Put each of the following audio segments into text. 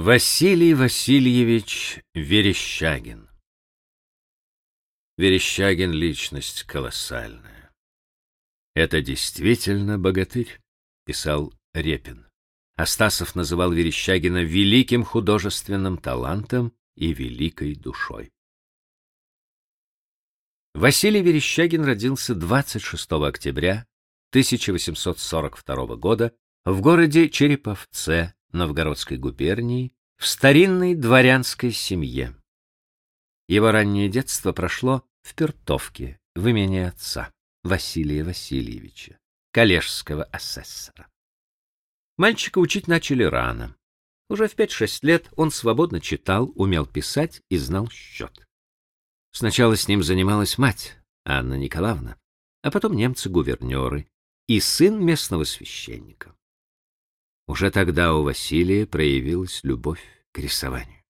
Василий Васильевич Верещагин Верещагин — личность колоссальная. Это действительно богатырь, писал Репин. Астасов называл Верещагина великим художественным талантом и великой душой. Василий Верещагин родился 26 октября 1842 года в городе Череповце Новгородской губернии в старинной дворянской семье. Его раннее детство прошло в Пертовке, в имени отца, Василия Васильевича, коллежского асессора. Мальчика учить начали рано. Уже в 5-6 лет он свободно читал, умел писать и знал счет. Сначала с ним занималась мать, Анна Николаевна, а потом немцы-гувернеры и сын местного священника. Уже тогда у Василия проявилась любовь к рисованию.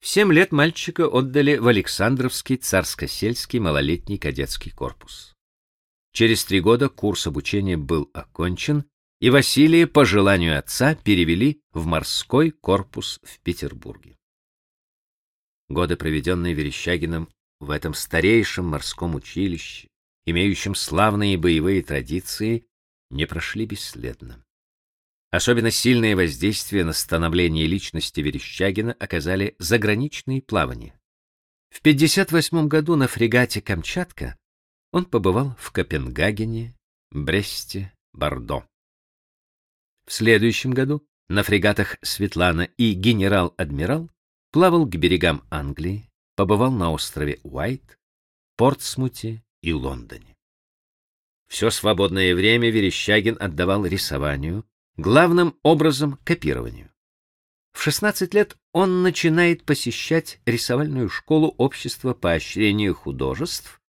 В семь лет мальчика отдали в Александровский царско-сельский малолетний кадетский корпус. Через три года курс обучения был окончен, и Василия по желанию отца перевели в морской корпус в Петербурге. Годы, проведенные Верещагиным в этом старейшем морском училище, имеющем славные боевые традиции, не прошли бесследно. Особенно сильное воздействие на становление личности Верещагина оказали заграничные плавания. В 58 году на фрегате Камчатка он побывал в Копенгагене, Бресте, Бордо. В следующем году на фрегатах Светлана и Генерал-адмирал плавал к берегам Англии, побывал на острове Уайт, Портсмуте и Лондоне. Все свободное время Верещагин отдавал рисованию, главным образом копированию. В 16 лет он начинает посещать рисовальную школу общества поощрения художеств,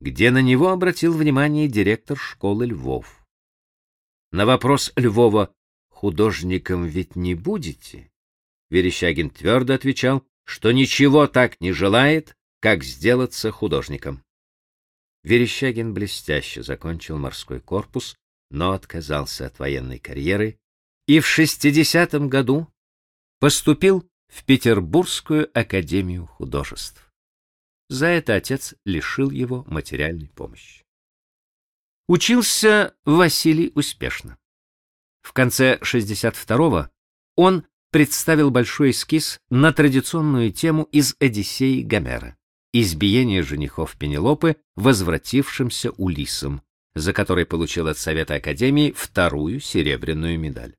где на него обратил внимание директор школы Львов. На вопрос Львова «Художником ведь не будете?» Верещагин твердо отвечал, что ничего так не желает, как сделаться художником. Верещагин блестяще закончил морской корпус, но отказался от военной карьеры и в 60 году поступил в Петербургскую академию художеств. За это отец лишил его материальной помощи. Учился Василий успешно. В конце 62-го он представил большой эскиз на традиционную тему из Одиссеи Гомера избиение женихов Пенелопы возвратившимся Улисом, за который получил от Совета Академии вторую серебряную медаль.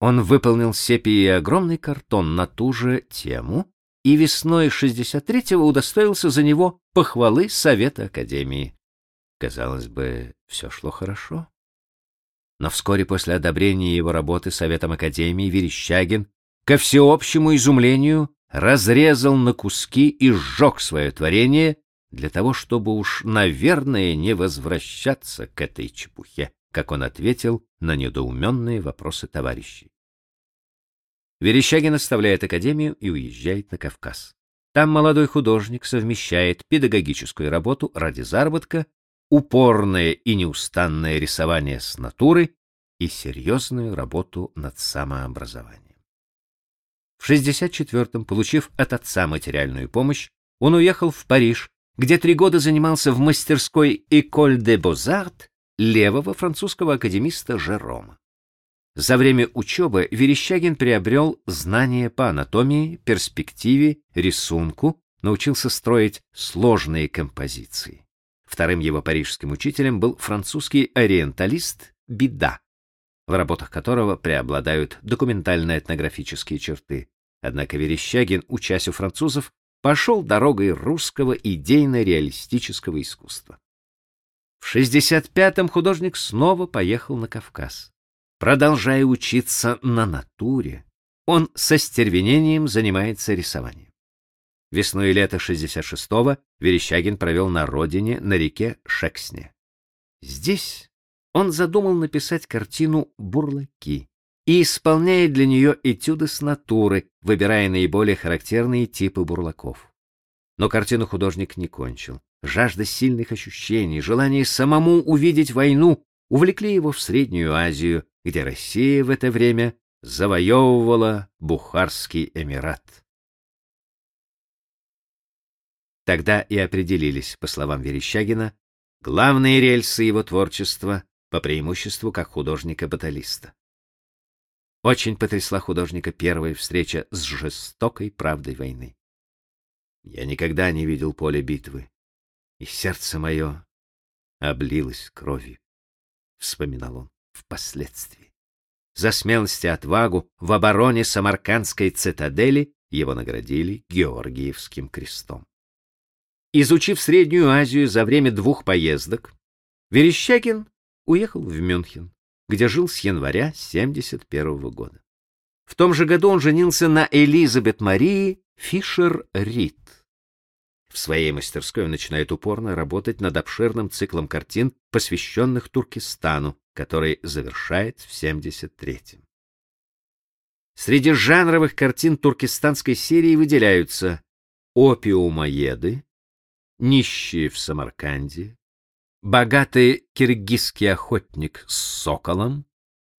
Он выполнил сепии огромный картон на ту же тему и весной 63-го удостоился за него похвалы Совета Академии. Казалось бы, все шло хорошо. Но вскоре после одобрения его работы Советом Академии Верещагин, ко всеобщему изумлению, разрезал на куски и сжег свое творение для того, чтобы уж, наверное, не возвращаться к этой чепухе, как он ответил на недоуменные вопросы товарищей. Верещагин оставляет академию и уезжает на Кавказ. Там молодой художник совмещает педагогическую работу ради заработка, упорное и неустанное рисование с натуры и серьезную работу над самообразованием. В 64-м, получив от отца материальную помощь, он уехал в Париж, где три года занимался в мастерской École des Beaux-Arts левого французского академиста Жерома. За время учебы Верещагин приобрел знания по анатомии, перспективе, рисунку, научился строить сложные композиции. Вторым его парижским учителем был французский ориенталист Бида, в работах которого преобладают документально-этнографические черты. Однако Верещагин, учась у французов, пошел дорогой русского идейно-реалистического искусства. В 65-м художник снова поехал на Кавказ. Продолжая учиться на натуре, он со стервенением занимается рисованием. Весну и лето 66-го Верещагин провел на родине на реке Шексне. Здесь он задумал написать картину «Бурлаки» и исполняет для нее этюды с натуры, выбирая наиболее характерные типы бурлаков. Но картину художник не кончил. Жажда сильных ощущений, желание самому увидеть войну увлекли его в Среднюю Азию, где Россия в это время завоевывала Бухарский Эмират. Тогда и определились, по словам Верещагина, главные рельсы его творчества по преимуществу как художника-баталиста. Очень потрясла художника первая встреча с жестокой правдой войны. Я никогда не видел поля битвы, и сердце мое облилось кровью, — вспоминал он впоследствии. За смелость и отвагу в обороне Самаркандской цитадели его наградили Георгиевским крестом. Изучив Среднюю Азию за время двух поездок, Верещагин уехал в Мюнхен, где жил с января 71 -го года. В том же году он женился на Элизабет Марии Фишер-Рид. В своей мастерской он начинает упорно работать над обширным циклом картин, посвященных Туркестану, который завершает в 73-м. Среди жанровых картин туркестанской серии выделяются «Опиумоеды», «Нищие в Самарканде», «Богатый киргизский охотник с соколом»,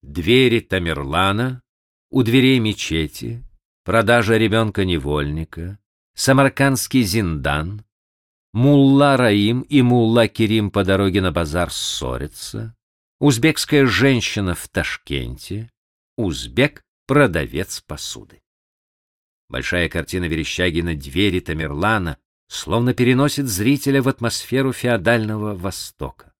«Двери Тамерлана», «У дверей мечети», «Продажа ребенка-невольника», «Самаркандский зиндан», «Мулла Раим» и «Мулла Керим по дороге на базар ссорятся», Узбекская женщина в Ташкенте. Узбек — продавец посуды. Большая картина Верещагина «Двери Тамерлана» словно переносит зрителя в атмосферу феодального Востока.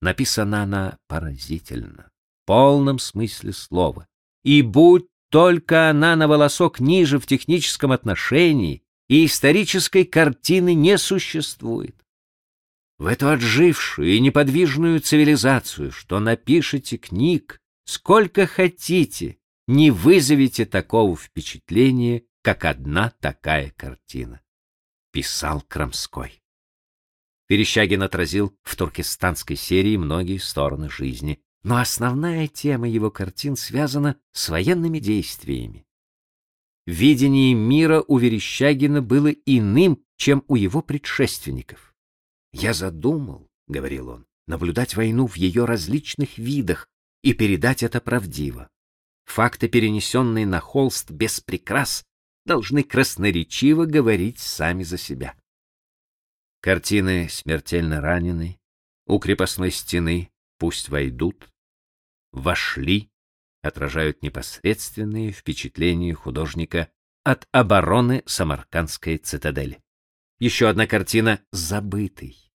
Написана она поразительно, в полном смысле слова. И будь только она на волосок ниже в техническом отношении, и исторической картины не существует в эту отжившую и неподвижную цивилизацию, что напишете книг, сколько хотите, не вызовете такого впечатления, как одна такая картина. Писал Крамской. Верещагин отразил в туркестанской серии многие стороны жизни, но основная тема его картин связана с военными действиями. Видение мира у Верещагина было иным, чем у его предшественников. Я задумал, говорил он, наблюдать войну в ее различных видах и передать это правдиво. Факты, перенесенные на холст без прикрас, должны красноречиво говорить сами за себя. Картины смертельно ранены, у крепостной стены пусть войдут, вошли, отражают непосредственные впечатления художника от обороны Самаркандской цитадели. Еще одна картина «Забытый».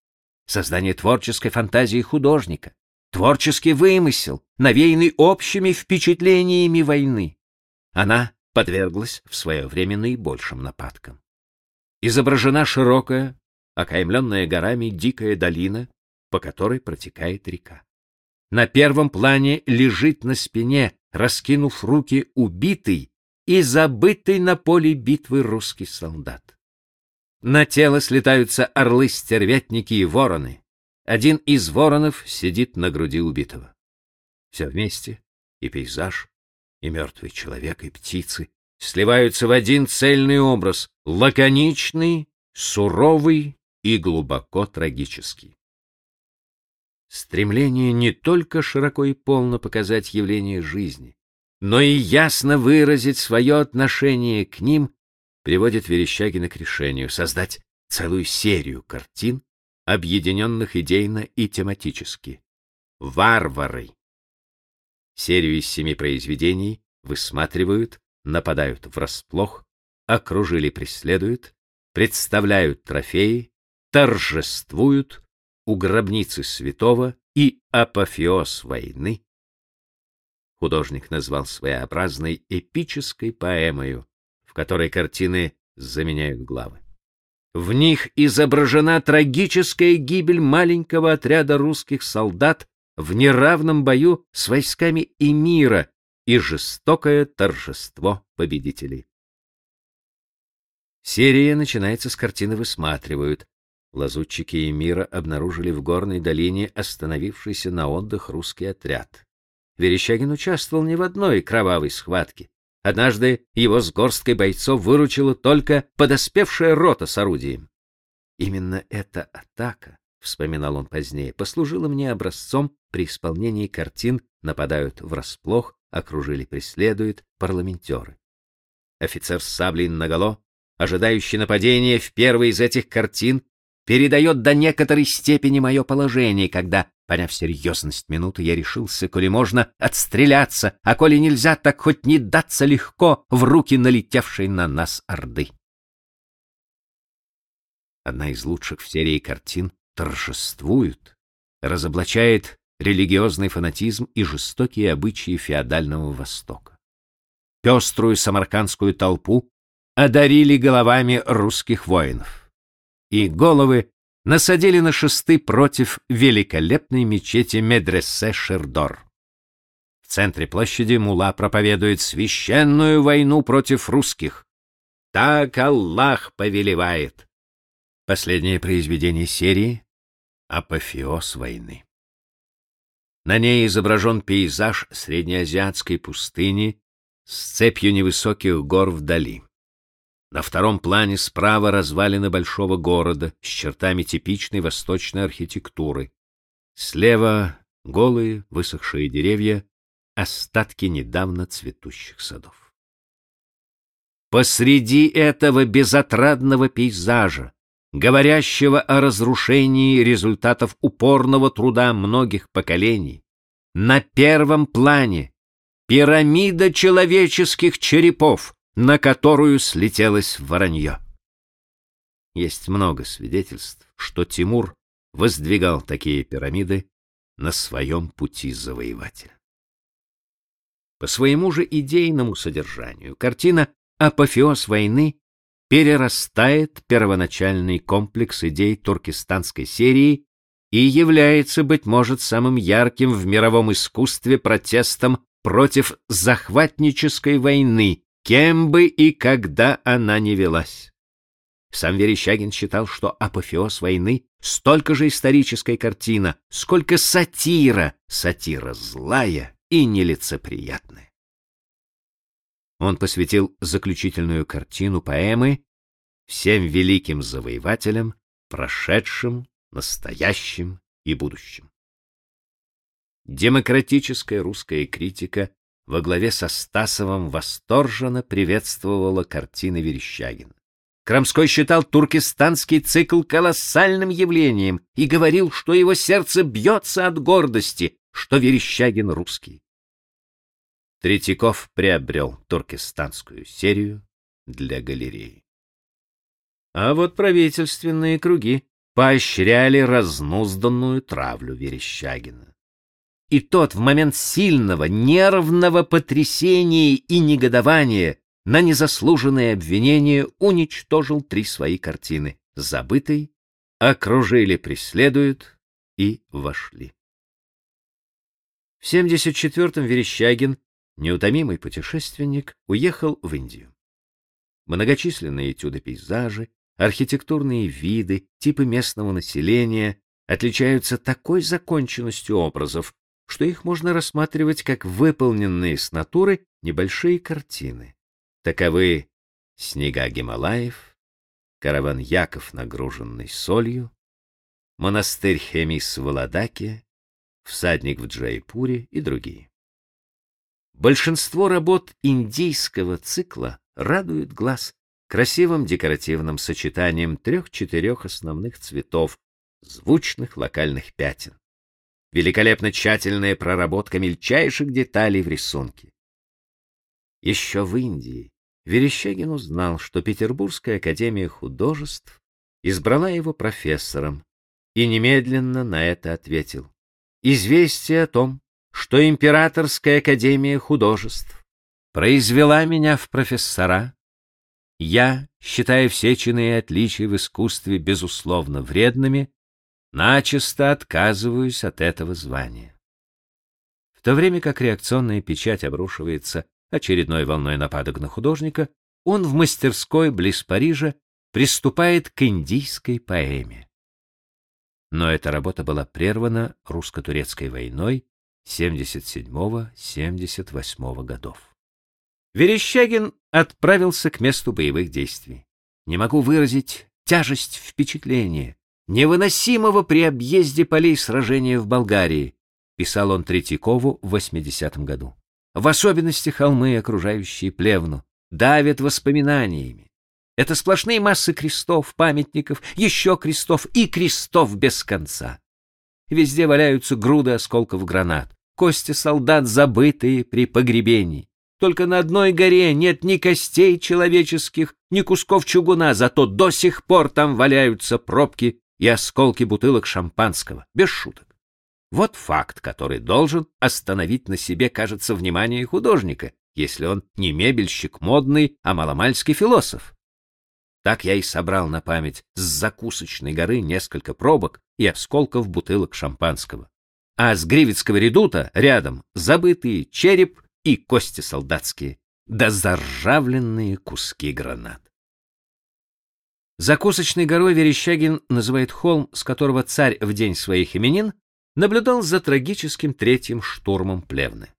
Создание творческой фантазии художника, творческий вымысел, навеянный общими впечатлениями войны. Она подверглась в свое время наибольшим нападкам. Изображена широкая, окаймленная горами дикая долина, по которой протекает река. На первом плане лежит на спине, раскинув руки, убитый и забытый на поле битвы русский солдат. На тело слетаются орлы-стервятники и вороны. Один из воронов сидит на груди убитого. Все вместе, и пейзаж, и мертвый человек, и птицы, сливаются в один цельный образ, лаконичный, суровый и глубоко трагический. Стремление не только широко и полно показать явления жизни, но и ясно выразить свое отношение к ним приводит Верещагина к решению создать целую серию картин, объединенных идейно и тематически. Варвары. Серию из семи произведений высматривают, нападают врасплох, окружили, преследуют, представляют трофеи, торжествуют у гробницы святого и апофеоз войны. Художник назвал своеобразной эпической поэмою, которой картины заменяют главы. В них изображена трагическая гибель маленького отряда русских солдат в неравном бою с войсками эмира и жестокое торжество победителей. Серия начинается с картины «Высматривают». Лазутчики эмира обнаружили в горной долине остановившийся на отдых русский отряд. Верещагин участвовал не в одной кровавой схватке. Однажды его с горсткой бойцов выручила только подоспевшая рота с орудием. Именно эта атака, вспоминал он позднее, послужила мне образцом при исполнении картин «Нападают врасплох», окружили, преследуют парламентеры. Офицер с саблей наголо, ожидающий нападения в первой из этих картин, передает до некоторой степени мое положение, когда, поняв серьезность минуты, я решился, коли можно, отстреляться, а коли нельзя, так хоть не даться легко в руки налетевшей на нас орды. Одна из лучших в серии картин торжествует, разоблачает религиозный фанатизм и жестокие обычаи феодального Востока. Пеструю самаркандскую толпу одарили головами русских воинов. И головы насадили на шесты против великолепной мечети Медресе Шердор. В центре площади мула проповедует священную войну против русских. Так Аллах повелевает. Последнее произведение серии — апофеоз войны. На ней изображен пейзаж среднеазиатской пустыни с цепью невысоких гор вдали. На втором плане справа развалины большого города с чертами типичной восточной архитектуры. Слева голые, высохшие деревья, остатки недавно цветущих садов. Посреди этого безотрадного пейзажа говорящего о разрушении результатов упорного труда многих поколений, на первом плане пирамида человеческих черепов, на которую слетелось воронье. Есть много свидетельств, что Тимур воздвигал такие пирамиды на своем пути завоевателя. По своему же идейному содержанию картина «Апофеоз войны» перерастает первоначальный комплекс идей туркестанской серии и является, быть может, самым ярким в мировом искусстве протестом против захватнической войны, кем бы и когда она не велась. Сам Верещагин считал, что апофеоз войны столько же историческая картина, сколько сатира, сатира злая и нелицеприятная. Он посвятил заключительную картину поэмы всем великим завоевателям, прошедшим, настоящим и будущим. Демократическая русская критика во главе со Стасовым восторженно приветствовала картины Верещагина. Крамской считал туркестанский цикл колоссальным явлением и говорил, что его сердце бьется от гордости, что Верещагин русский. Третьяков приобрел туркестанскую серию для галереи. А вот правительственные круги поощряли разнузданную травлю Верещагина. И тот в момент сильного, нервного потрясения и негодования на незаслуженное обвинение уничтожил три свои картины «Забытый», «Окружили, преследуют» и «Вошли». В 74-м Верещагин неутомимый путешественник уехал в Индию. Многочисленные этюды пейзажи, архитектурные виды, типы местного населения отличаются такой законченностью образов, что их можно рассматривать как выполненные с натуры небольшие картины. Таковы снега Гималаев, караван Яков, нагруженный солью, монастырь Хемис в Ладаке, всадник в Джайпуре и другие. Большинство работ индийского цикла радует глаз красивым декоративным сочетанием трех-четырех основных цветов, звучных локальных пятен. Великолепно тщательная проработка мельчайших деталей в рисунке. Еще в Индии Верещагин узнал, что Петербургская академия художеств избрала его профессором и немедленно на это ответил. Известие о том, что Императорская академия художеств произвела меня в профессора, я, считая все чины и отличия в искусстве безусловно вредными, начисто отказываюсь от этого звания. В то время как реакционная печать обрушивается очередной волной нападок на художника, он в мастерской близ Парижа приступает к индийской поэме. Но эта работа была прервана русско-турецкой войной 77-78 годов. Верещагин отправился к месту боевых действий. Не могу выразить тяжесть впечатления, невыносимого при объезде полей сражения в Болгарии, писал он Третьякову в 80 году. в особенности холмы, окружающие Плевну, давят воспоминаниями. Это сплошные массы крестов, памятников, еще крестов и крестов без конца. Везде валяются груды осколков гранат, кости солдат, забытые при погребении. Только на одной горе нет ни костей человеческих, ни кусков чугуна, зато до сих пор там валяются пробки и осколки бутылок шампанского, без шуток. Вот факт, который должен остановить на себе, кажется, внимание художника, если он не мебельщик модный, а маломальский философ. Так я и собрал на память с закусочной горы несколько пробок и осколков бутылок шампанского. А с Гривицкого редута рядом забытые череп и кости солдатские, да заржавленные куски гранат. Закусочной горой Верещагин называет холм, с которого царь в день своих именин наблюдал за трагическим третьим штурмом Плевны.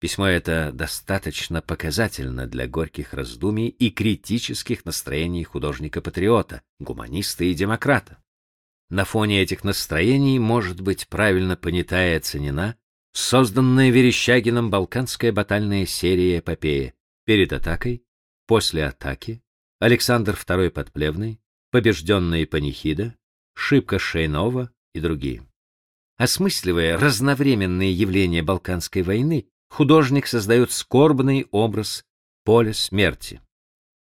Письмо это достаточно показательно для горьких раздумий и критических настроений художника-патриота, гуманиста и демократа. На фоне этих настроений может быть правильно понята и оценена созданная Верещагиным балканская батальная серия эпопеи перед атакой, после атаки, Александр II под Плевной, побежденные панихида, шибка Шейнова и другие. Осмысливая разновременные явления Балканской войны, художник создает скорбный образ поля смерти.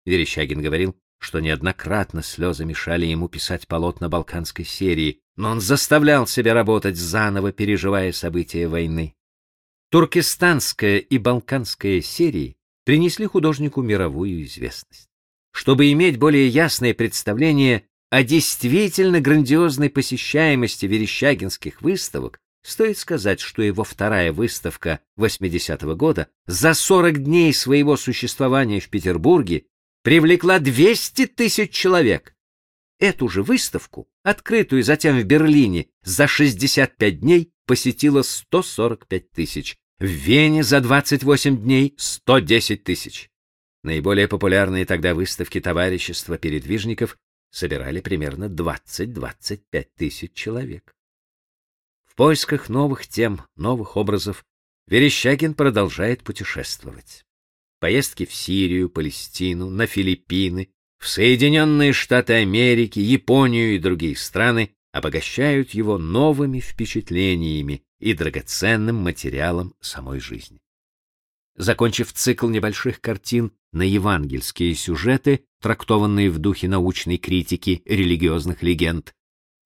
Верещагин говорил, что неоднократно слезы мешали ему писать полотна Балканской серии, но он заставлял себя работать заново, переживая события войны. Туркестанская и Балканская серии принесли художнику мировую известность. Чтобы иметь более ясное представление о действительно грандиозной посещаемости верещагинских выставок, стоит сказать, что его вторая выставка 80-го года за 40 дней своего существования в Петербурге привлекла 200 тысяч человек. Эту же выставку, открытую затем в Берлине, за 65 дней посетило 145 тысяч, в Вене за 28 дней 110 тысяч. Наиболее популярные тогда выставки товарищества передвижников собирали примерно 20-25 тысяч человек. В поисках новых тем, новых образов Верещагин продолжает путешествовать. Поездки в Сирию, Палестину, на Филиппины, в Соединенные Штаты Америки, Японию и другие страны обогащают его новыми впечатлениями и драгоценным материалом самой жизни. Закончив цикл небольших картин на евангельские сюжеты, трактованные в духе научной критики религиозных легенд,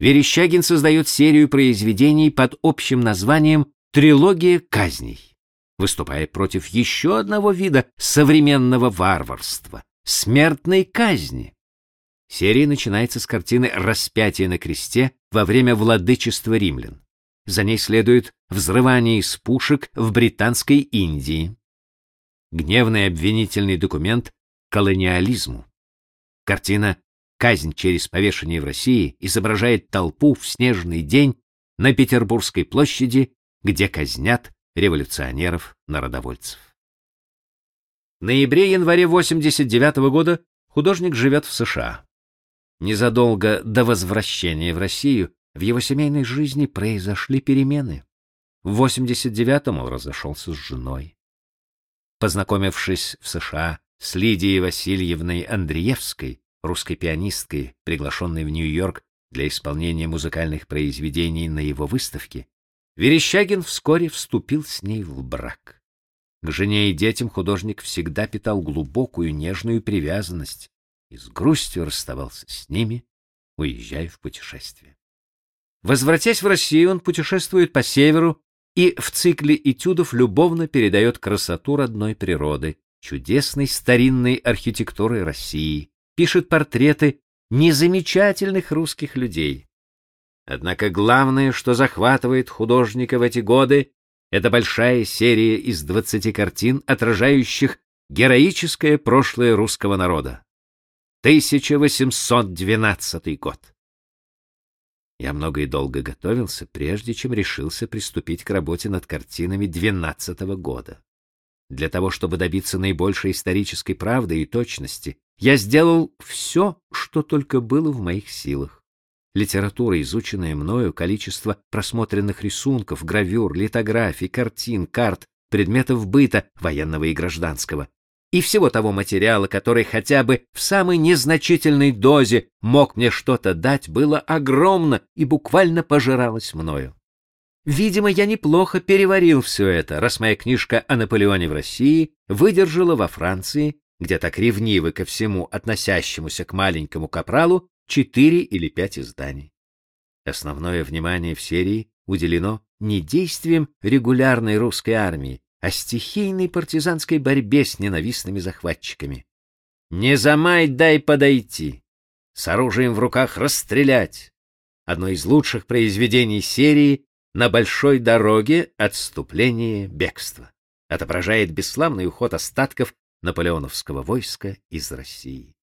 Верещагин создает серию произведений под общим названием «Трилогия казней», выступая против еще одного вида современного варварства — смертной казни. Серия начинается с картины «Распятие на кресте» во время владычества римлян. За ней следует взрывание из пушек в британской Индии гневный обвинительный документ колониализму. Картина «Казнь через повешение в России» изображает толпу в снежный день на Петербургской площади, где казнят революционеров-народовольцев. В ноябре-январе 89 -го года художник живет в США. Незадолго до возвращения в Россию в его семейной жизни произошли перемены. В 89-м он разошелся с женой. Познакомившись в США с Лидией Васильевной Андреевской, русской пианисткой, приглашенной в Нью-Йорк для исполнения музыкальных произведений на его выставке, Верещагин вскоре вступил с ней в брак. К жене и детям художник всегда питал глубокую нежную привязанность и с грустью расставался с ними, уезжая в путешествие. Возвратясь в Россию, он путешествует по северу и в цикле этюдов любовно передает красоту родной природы, чудесной старинной архитектуры России, пишет портреты незамечательных русских людей. Однако главное, что захватывает художника в эти годы, это большая серия из 20 картин, отражающих героическое прошлое русского народа. 1812 год. Я много и долго готовился, прежде чем решился приступить к работе над картинами двенадцатого года. Для того, чтобы добиться наибольшей исторической правды и точности, я сделал все, что только было в моих силах. Литература, изученная мною, количество просмотренных рисунков, гравюр, литографий, картин, карт предметов быта, военного и гражданского, и всего того материала, который хотя бы в самой незначительной дозе мог мне что-то дать, было огромно и буквально пожиралось мною. Видимо, я неплохо переварил все это, раз моя книжка о Наполеоне в России выдержала во Франции, где так ревнивы ко всему относящемуся к маленькому капралу, четыре или пять изданий. Основное внимание в серии уделено не действиям регулярной русской армии, а стихийной партизанской борьбе с ненавистными захватчиками. Не замай, дай подойти. С оружием в руках расстрелять. Одно из лучших произведений серии на большой дороге отступление бегства. Отображает бесславный уход остатков наполеоновского войска из России.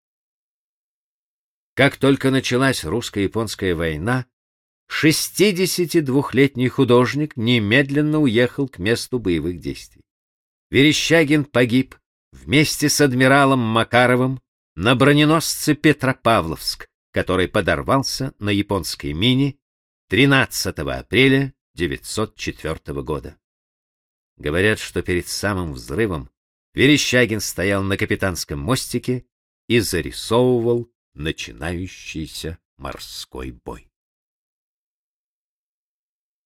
Как только началась русско-японская война, 62-летний художник немедленно уехал к месту боевых действий. Верещагин погиб вместе с адмиралом Макаровым на броненосце Петропавловск, который подорвался на японской мине 13 апреля 904 года. Говорят, что перед самым взрывом Верещагин стоял на капитанском мостике и зарисовывал начинающийся морской бой.